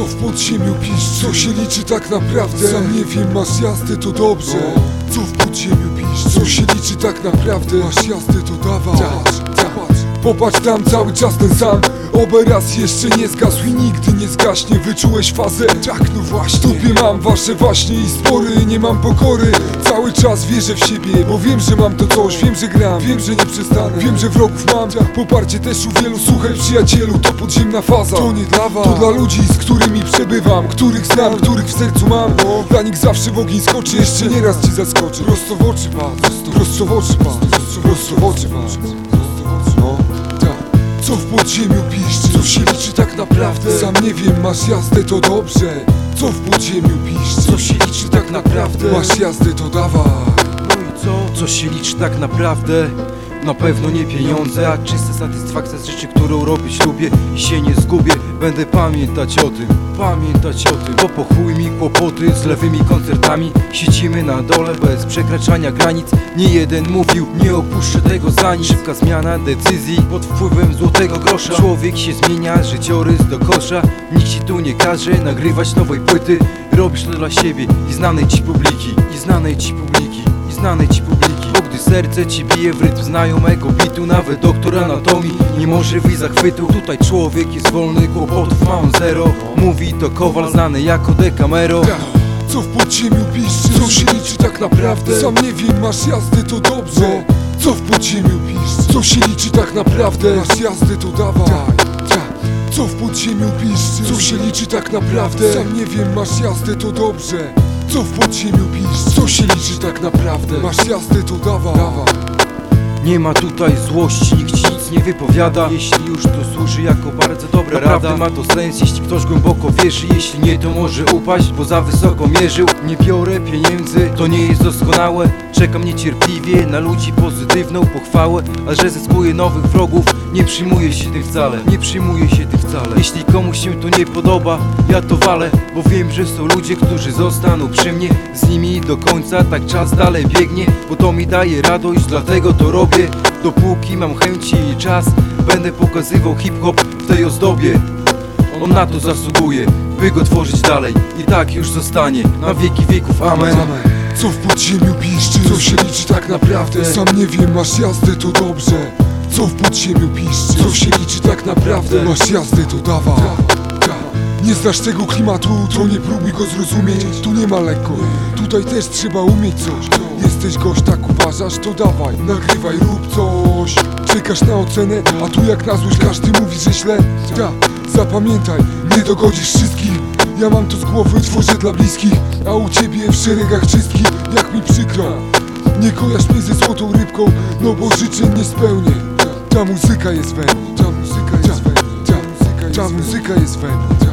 podziemiu pisz, co się liczy tak naprawdę? Sam nie wiem, masz jazdę to dobrze. Co w podziemiu pisz, co się liczy tak naprawdę? Masz jazdę to Patrz, Popatrz tam cały czas ten sam Obraz jeszcze nie zgasł i nigdy nie zgaśnie. Wyczułeś fazę? Tak, no właśnie. Dupie mam wasze właśnie i spory. Nie mam pokory. Cały czas wierzę w siebie Bo wiem, że mam to coś. Wiem, że gram. Wiem, że nie przestanę. Wiem, że wrogów mam. Poparcie też u wielu. Słuchaj przyjacielu To podziemna faza. To nie dla was. To dla ludzi, z którymi przebywam. Których znam, których w sercu mam. Dla nich zawsze w ogień skoczy. Jeszcze nieraz ci zaskoczę. Prosto w oczy patrz. Prosto w oczy patrz. Prosto w oczy patrz. Tak co w podziemiu piszczy? Co się liczy tak naprawdę? Sam nie wiem, masz jazdę to dobrze Co w podziemiu piszczy? Co się liczy tak naprawdę? Masz jazdę to dawaj No i co? Co się liczy tak naprawdę? Na pewno nie pieniądze, a czysta satysfakcja z rzeczy, którą robić lubię i się nie zgubię. Będę pamiętać o tym, pamiętać o tym Bo po chuj mi kłopoty z lewymi koncertami. Siedzimy na dole bez przekraczania granic. Nie jeden mówił, nie opuszczę tego za nic. Szybka zmiana decyzji pod wpływem złotego grosza. Człowiek się zmienia, życiorys do kosza. Nikt ci tu nie każe nagrywać nowej płyty. Robisz to dla siebie i znanej ci publiki I znanej ci publiki, i znanej ci publiki serce ci bije w rytm znajomego bitu Nawet doktor anatomii nie może wyjść zachwytu Tutaj człowiek jest wolny, kłopotów ma on zero Mówi to Kowal znany jako Decamero Co w podziemiu piszczy? Co się liczy tak naprawdę? Sam nie wiem, masz jazdę to dobrze Co w podziemiu piszczy? Co się liczy tak naprawdę? Masz jazdę to dawaj Co w podziemiu piszczy? Co się liczy tak naprawdę? Sam nie wiem, masz jazdę to dobrze Co w podziemiu piszczy? Co się liczy tak naprawdę? Masz jazdę to dawaj Nie ma tutaj złości, nikt ci nic nie wypowiada. Jeśli już to służy jako bardzo dobra Naprawdę rada. ma to sens, jeśli ktoś głęboko wierzy Jeśli nie to może upaść, bo za wysoko mierzył. Nie biorę pieniędzy, to nie jest doskonałe. Czekam niecierpliwie na ludzi pozytywną pochwałę A że zyskuję nowych wrogów, nie przyjmuję się tych wcale. Nie przyjmuję się tych wcale. Jeśli komuś się to nie podoba, ja to walę Bo wiem, że są ludzie, którzy zostaną przy mnie. Z nimi do końca, tak czas dalej biegnie Bo to mi daje radość, dlatego to robię Dopóki mam chęci i czas Będę pokazywał hip-hop w tej ozdobie On na to zasługuje, by go tworzyć dalej I tak już zostanie, na wieki wieków, amen Co w podziemiu piszczy? Co się liczy tak naprawdę? Sam nie wiem, masz jazdę to dobrze Co w podziemiu piszczy? Co się liczy tak naprawdę? Masz jazdę to dawaj nie znasz tego klimatu, to nie próbuj go zrozumieć Tu nie ma lekko, tutaj też trzeba umieć coś Jesteś gość, tak uważasz, to dawaj Nagrywaj, rób coś. Czekasz na ocenę, a tu jak na złość każdy mówi, że źle. Ja, zapamiętaj, nie dogodzisz wszystkich. Ja mam to z głowy, tworzę dla bliskich A u ciebie w szeregach czystki, jak mi przykro Nie kojarz mnie ze złotą rybką, no bo życzeń nie spełnię. Ta muzyka jest we mnie, ta muzyka jest we mnie. Ta muzyka jest we mnie,